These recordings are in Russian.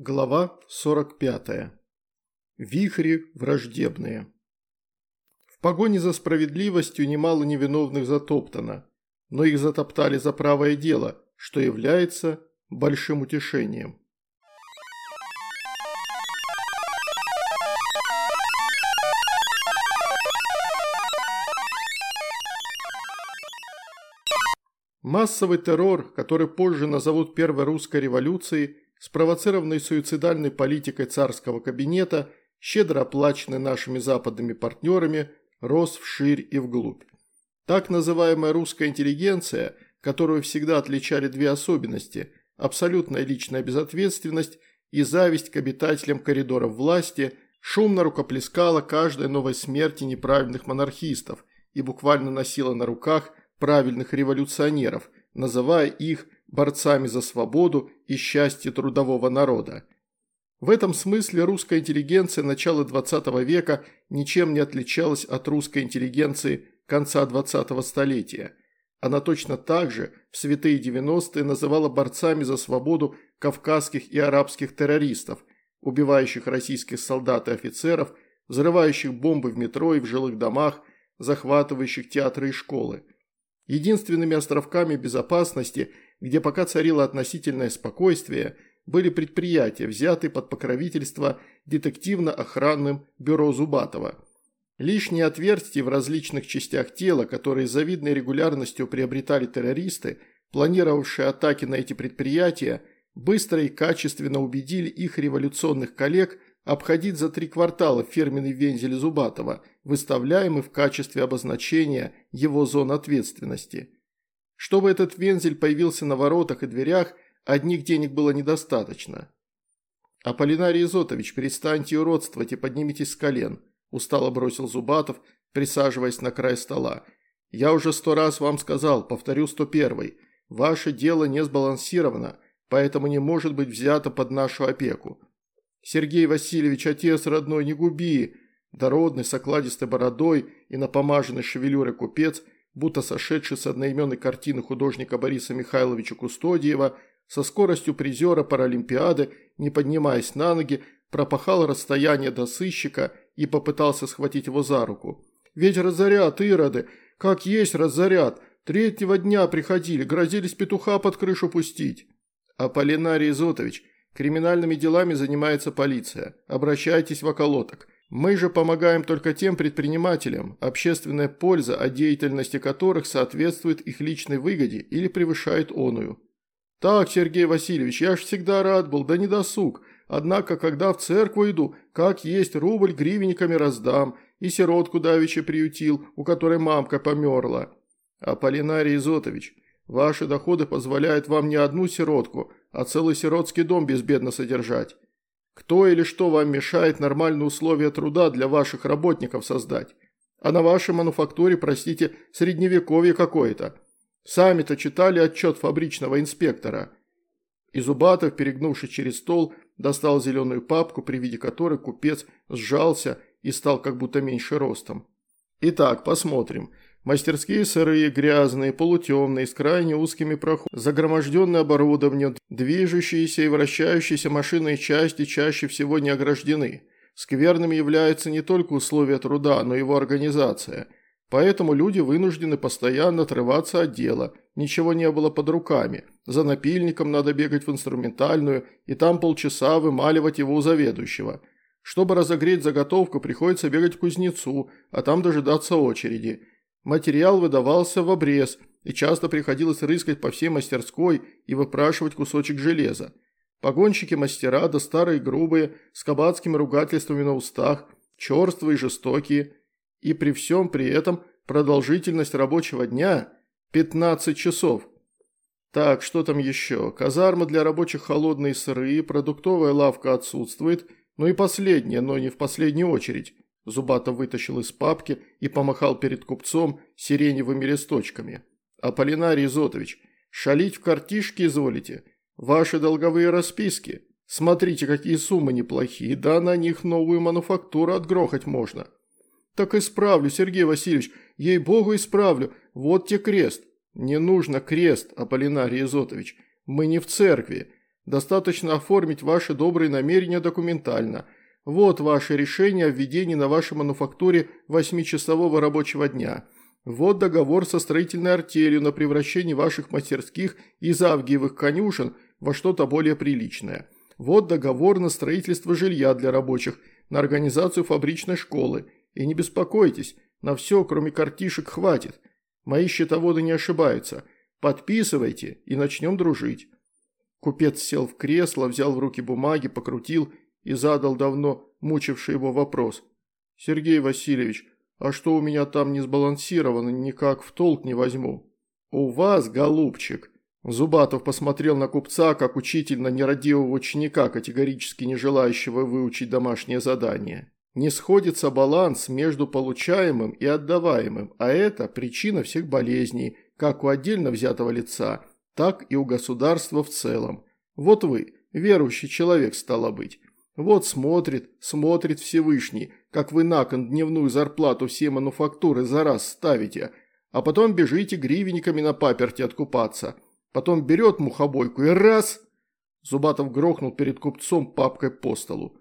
Глава 45. Вихри враждебные. В погоне за справедливостью немало невиновных затоптано, но их затоптали за правое дело, что является большим утешением. Массовый террор, который позже назовут Первой русской революцией, спровоцированный суицидальной политикой царского кабинета, щедро оплаченный нашими западными партнерами, рос вширь и вглубь. Так называемая русская интеллигенция, которую всегда отличали две особенности – абсолютная личная безответственность и зависть к обитателям коридоров власти, шумно рукоплескала каждой новой смерти неправильных монархистов и буквально носила на руках правильных революционеров, называя их – борцами за свободу и счастье трудового народа. В этом смысле русская интеллигенция начала XX века ничем не отличалась от русской интеллигенции конца XX столетия. Она точно так же в святые 90-е называла борцами за свободу кавказских и арабских террористов, убивающих российских солдат и офицеров, взрывающих бомбы в метро и в жилых домах, захватывающих театры и школы. Единственными островками безопасности – где пока царило относительное спокойствие, были предприятия, взятые под покровительство детективно-охранным бюро Зубатова. Лишние отверстия в различных частях тела, которые завидной регулярностью приобретали террористы, планировавшие атаки на эти предприятия, быстро и качественно убедили их революционных коллег обходить за три квартала фирменный вензель Зубатова, выставляемый в качестве обозначения его зон ответственности – чтобы этот вензель появился на воротах и дверях, одних денег было недостаточно. «Аполлинарий Изотович, перестаньте уродствовать и поднимитесь с колен», – устало бросил Зубатов, присаживаясь на край стола. «Я уже сто раз вам сказал, повторю сто первый, ваше дело не сбалансировано, поэтому не может быть взято под нашу опеку. Сергей Васильевич, отец родной, не губи!» Дородный, с окладистой бородой и напомаженный шевелюрой купец – будто сошедший с одноименной картины художника Бориса Михайловича Кустодиева, со скоростью призера Паралимпиады, не поднимаясь на ноги, пропахал расстояние до сыщика и попытался схватить его за руку. «Ведь разорят, ироды! Как есть разорят! Третьего дня приходили, грозились петуха под крышу пустить!» «Аполлинарий Изотович, криминальными делами занимается полиция. Обращайтесь в околоток. Мы же помогаем только тем предпринимателям, общественная польза от деятельности которых соответствует их личной выгоде или превышает оную. Так, Сергей Васильевич, я ж всегда рад был, да не досуг. Однако, когда в церковь иду, как есть рубль гривенниками раздам, и сиротку давеча приютил, у которой мамка померла. Аполлинарий Изотович, ваши доходы позволяют вам не одну сиротку, а целый сиротский дом безбедно содержать. Кто или что вам мешает нормальные условия труда для ваших работников создать? А на вашей мануфактуре, простите, средневековье какое-то. Сами-то читали отчет фабричного инспектора». И Зубатов, перегнувшись через стол, достал зеленую папку, при виде которой купец сжался и стал как будто меньше ростом. «Итак, посмотрим. Мастерские сырые, грязные, полутемные, с крайне узкими проходами, загроможденное оборудование, движущиеся и вращающиеся машинные части чаще всего не ограждены. Скверными являются не только условия труда, но и его организация. Поэтому люди вынуждены постоянно отрываться от дела, ничего не было под руками. За напильником надо бегать в инструментальную и там полчаса вымаливать его у заведующего. Чтобы разогреть заготовку, приходится бегать к кузнецу, а там дожидаться очереди. Материал выдавался в обрез, и часто приходилось рыскать по всей мастерской и выпрашивать кусочек железа. Погонщики-мастера, да старые грубые, с кабацкими ругательствами на устах, черствые и жестокие. И при всем при этом продолжительность рабочего дня – 15 часов. Так, что там еще? Казармы для рабочих холодные сырые, продуктовая лавка отсутствует, ну и последнее, но не в последнюю очередь – Зубатов вытащил из папки и помахал перед купцом сиреневыми листочками. «Аполлинарий Изотович, шалить в картишке изволите? Ваши долговые расписки? Смотрите, какие суммы неплохие, да на них новую мануфактуру отгрохать можно». «Так исправлю, Сергей Васильевич, ей-богу исправлю, вот те крест». «Не нужно крест, Аполлинарий Изотович, мы не в церкви. Достаточно оформить ваши добрые намерения документально. Вот ваше решение о введении на вашей мануфактуре восьмичасового рабочего дня. Вот договор со строительной артелью на превращение ваших мастерских из авгиевых конюшен во что-то более приличное. Вот договор на строительство жилья для рабочих, на организацию фабричной школы. И не беспокойтесь, на все, кроме картишек, хватит. Мои счетоводы не ошибаются. Подписывайте и начнем дружить». Купец сел в кресло, взял в руки бумаги, покрутил и задал давно мучивший его вопрос. «Сергей Васильевич, а что у меня там не сбалансировано, никак в толк не возьму?» «У вас, голубчик!» Зубатов посмотрел на купца, как учитель на нерадивого ученика, категорически не желающего выучить домашнее задание. Не сходится баланс между получаемым и отдаваемым, а это причина всех болезней, как у отдельно взятого лица, так и у государства в целом. Вот вы, верующий человек стало быть. Вот смотрит, смотрит Всевышний, как вы на кон дневную зарплату все мануфактуры за раз ставите, а потом бежите гривенниками на паперти откупаться. Потом берет мухобойку и раз... Зубатов грохнул перед купцом папкой по столу.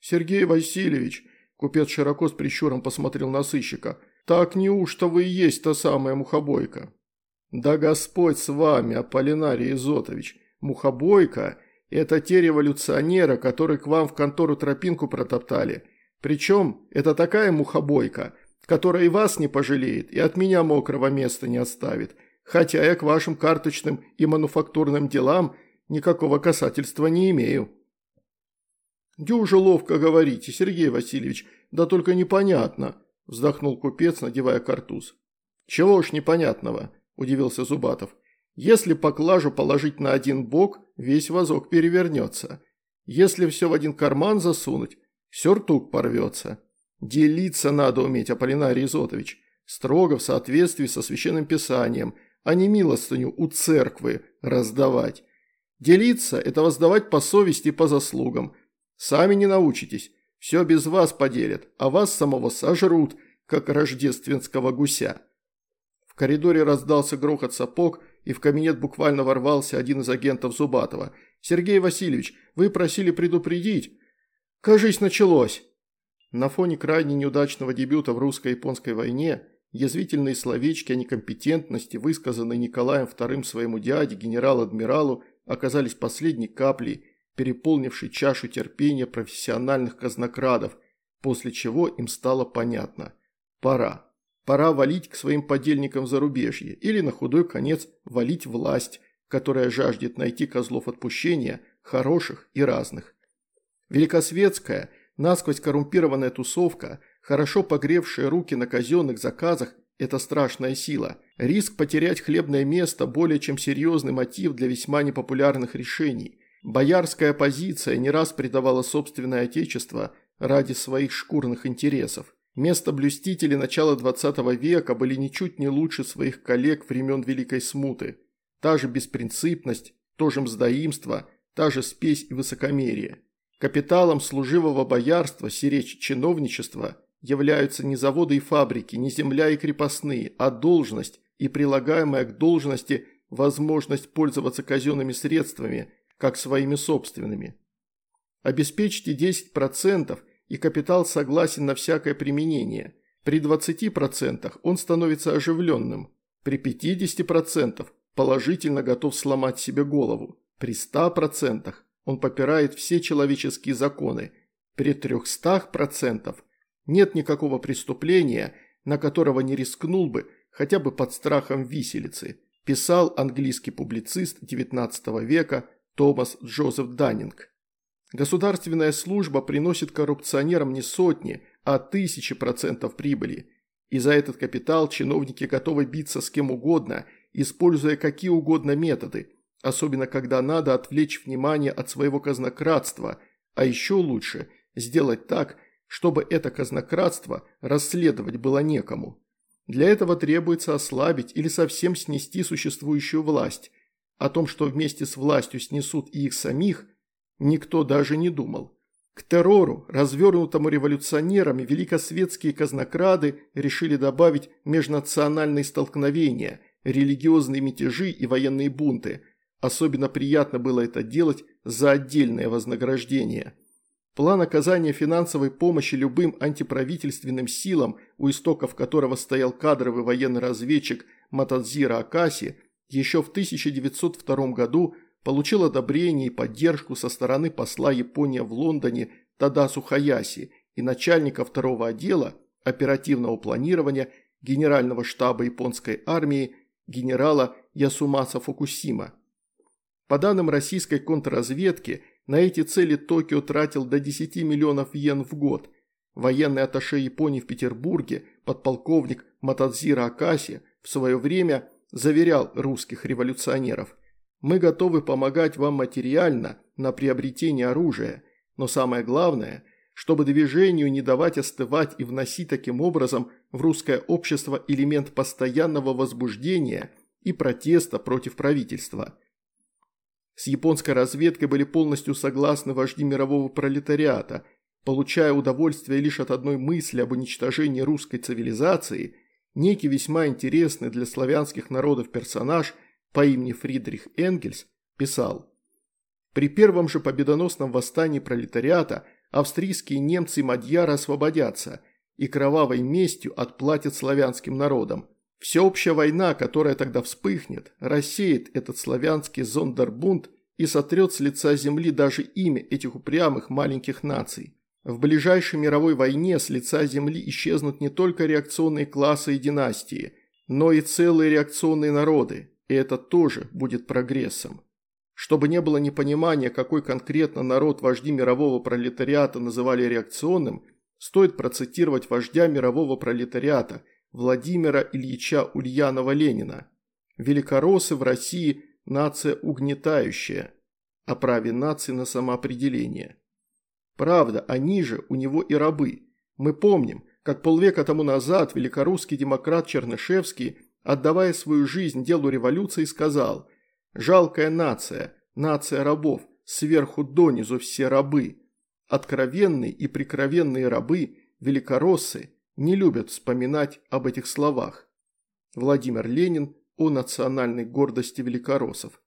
«Сергей Васильевич», – купец широко с прищуром посмотрел на сыщика, – «так неужто вы и есть та самая мухобойка?» «Да Господь с вами, Аполлинарий Изотович, мухобойка – это те революционеры, которые к вам в контору тропинку протоптали. Причем это такая мухобойка, которая и вас не пожалеет, и от меня мокрого места не оставит, хотя я к вашим карточным и мануфактурным делам никакого касательства не имею». «Дюже ловко говорите, Сергей Васильевич, да только непонятно», – вздохнул купец, надевая картуз. «Чего уж непонятного?» – удивился Зубатов. «Если поклажу положить на один бок, весь вазок перевернется. Если все в один карман засунуть, сюртук порвется. Делиться надо уметь, Аполлинарий Изотович, строго в соответствии со священным писанием, а не милостыню у церквы раздавать. Делиться – это воздавать по совести и по заслугам, Сами не научитесь. Все без вас поделят, а вас самого сожрут, как рождественского гуся». В коридоре раздался грохот сапог, и в кабинет буквально ворвался один из агентов Зубатова. «Сергей Васильевич, вы просили предупредить». «Кажись, началось». На фоне крайне неудачного дебюта в русско-японской войне язвительные словечки о некомпетентности, высказанные Николаем II своему дяде, генерал-адмиралу, оказались последней каплей переполнивший чашу терпения профессиональных казнокрадов, после чего им стало понятно – пора. Пора валить к своим подельникам зарубежье или на худой конец валить власть, которая жаждет найти козлов отпущения, хороших и разных. Великосветская, насквозь коррумпированная тусовка, хорошо погревшая руки на казенных заказах – это страшная сила. Риск потерять хлебное место – более чем серьезный мотив для весьма непопулярных решений. Боярская оппозиция не раз предавала собственное отечество ради своих шкурных интересов. Место блюстителей начала 20 века были ничуть не лучше своих коллег времен Великой Смуты. Та же беспринципность, то же мздоимство, та же спесь и высокомерие. Капиталом служивого боярства, сиречь чиновничества, являются не заводы и фабрики, не земля и крепостные, а должность и прилагаемая к должности возможность пользоваться казенными средствами – как своими собственными. Обеспечьте 10% и капитал согласен на всякое применение. При 20% он становится оживленным. При 50% положительно готов сломать себе голову. При 100% он попирает все человеческие законы. При 300% нет никакого преступления, на которого не рискнул бы хотя бы под страхом виселицы, писал английский публицист XIX века Томас Джозеф Даннинг. Государственная служба приносит коррупционерам не сотни, а тысячи процентов прибыли. И за этот капитал чиновники готовы биться с кем угодно, используя какие угодно методы, особенно когда надо отвлечь внимание от своего казнократства, а еще лучше сделать так, чтобы это казнократство расследовать было некому. Для этого требуется ослабить или совсем снести существующую власть, о том, что вместе с властью снесут и их самих, никто даже не думал. К террору, развернутому революционерами, великосветские казнокрады решили добавить межнациональные столкновения, религиозные мятежи и военные бунты, Особенно приятно было это делать за отдельное вознаграждение. План оказания финансовой помощи любым антиправительственным силам, у истоков которого стоял кадровый военный разведчик Матадзира Акаси, еще в 1902 году получил одобрение и поддержку со стороны посла Японии в Лондоне Тадасу Хаяси и начальника второго отдела оперативного планирования Генерального штаба японской армии генерала Ясумаса Фукусима. По данным российской контрразведки, на эти цели Токио тратил до 10 миллионов йен в год. Военный атташе Японии в Петербурге, подполковник Матадзира Акаси, в свое время заверял русских революционеров. «Мы готовы помогать вам материально на приобретение оружия, но самое главное, чтобы движению не давать остывать и вносить таким образом в русское общество элемент постоянного возбуждения и протеста против правительства». С японской разведкой были полностью согласны вожди мирового пролетариата, получая удовольствие лишь от одной мысли об уничтожении русской цивилизации, некий весьма интересный для славянских народов персонаж по имени Фридрих Энгельс писал «При первом же победоносном восстании пролетариата австрийские немцы и мадьяры освободятся и кровавой местью отплатят славянским народам. Всеобщая война, которая тогда вспыхнет, рассеет этот славянский зондербунт и сотрет с лица земли даже имя этих упрямых маленьких наций. В ближайшей мировой войне с лица земли исчезнут не только реакционные классы и династии, но и целые реакционные народы, и это тоже будет прогрессом. Чтобы не было непонимания, какой конкретно народ вожди мирового пролетариата называли реакционным, стоит процитировать вождя мирового пролетариата – Владимира Ильича Ульянова-Ленина. Великороссы в России – нация угнетающая. О праве нации на самоопределение. Правда, они же у него и рабы. Мы помним, как полвека тому назад великорусский демократ Чернышевский, отдавая свою жизнь делу революции, сказал «Жалкая нация, нация рабов, сверху донизу все рабы». Откровенные и прикровенные рабы, великороссы – не любят вспоминать об этих словах. Владимир Ленин о национальной гордости великороссов.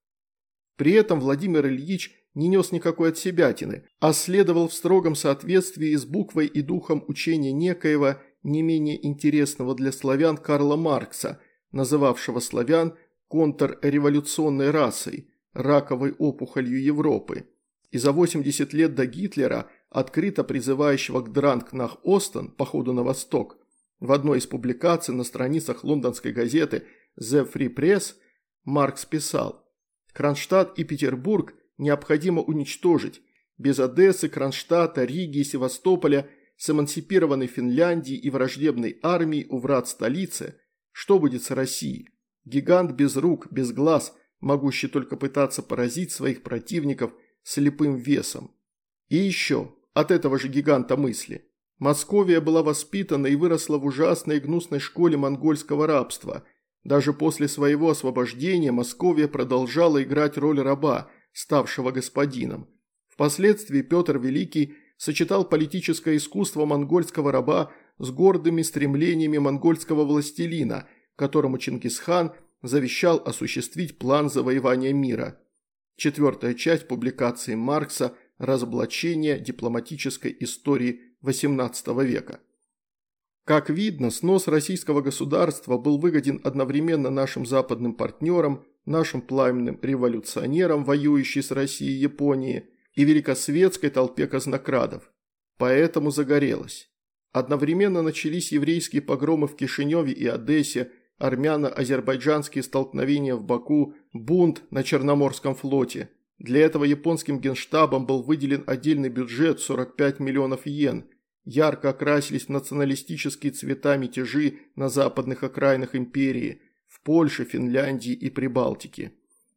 При этом Владимир Ильич не нес никакой отсебятины, а следовал в строгом соответствии с буквой и духом учения некоего, не менее интересного для славян Карла Маркса, называвшего славян контрреволюционной расой, раковой опухолью Европы. И за 80 лет до Гитлера открыто призывающего к Дранг-Нах-Остен, походу на восток, в одной из публикаций на страницах лондонской газеты The Free Press Маркс писал «Кронштадт и Петербург необходимо уничтожить. Без Одессы, Кронштадта, Риги и Севастополя с эмансипированной Финляндией и враждебной армией у врат столицы, что будет с Россией? Гигант без рук, без глаз, могущий только пытаться поразить своих противников слепым весом. И еще, от этого же гиганта мысли. Московия была воспитана и выросла в ужасной и гнусной школе монгольского рабства. Даже после своего освобождения Московия продолжала играть роль раба, ставшего господином. Впоследствии Петр Великий сочетал политическое искусство монгольского раба с гордыми стремлениями монгольского властелина, которому Чингисхан завещал осуществить план завоевания мира. Четвертая часть публикации Маркса – разоблачения дипломатической истории XVIII века. Как видно, снос российского государства был выгоден одновременно нашим западным партнерам, нашим пламенным революционерам, воюющей с Россией и Японией, и великосветской толпе казнокрадов. Поэтому загорелось. Одновременно начались еврейские погромы в Кишиневе и Одессе, армяно-азербайджанские столкновения в Баку, бунт на Черноморском флоте – для этого японским генштабом был выделен отдельный бюджет 45 миллионов йен. Ярко окрасились националистические цвета мятежи на западных окраинах империи, в Польше, Финляндии и Прибалтике.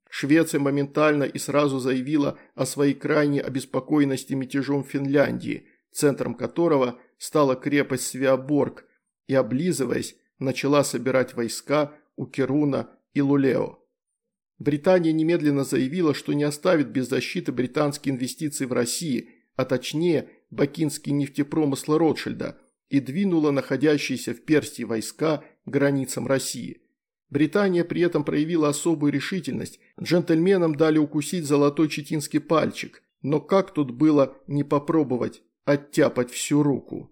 Швеция моментально и сразу заявила о своей крайней обеспокоенности мятежом Финляндии, центром которого стала крепость Свеоборг, и, облизываясь, начала собирать войска у Керуна и Лулео. Британия немедленно заявила, что не оставит без защиты британские инвестиции в России, а точнее бакинские нефтепромыслы Ротшильда, и двинула находящиеся в Персии войска к границам России. Британия при этом проявила особую решительность. Джентльменам дали укусить золотой четинский пальчик. Но как тут было не попробовать оттяпать всю руку.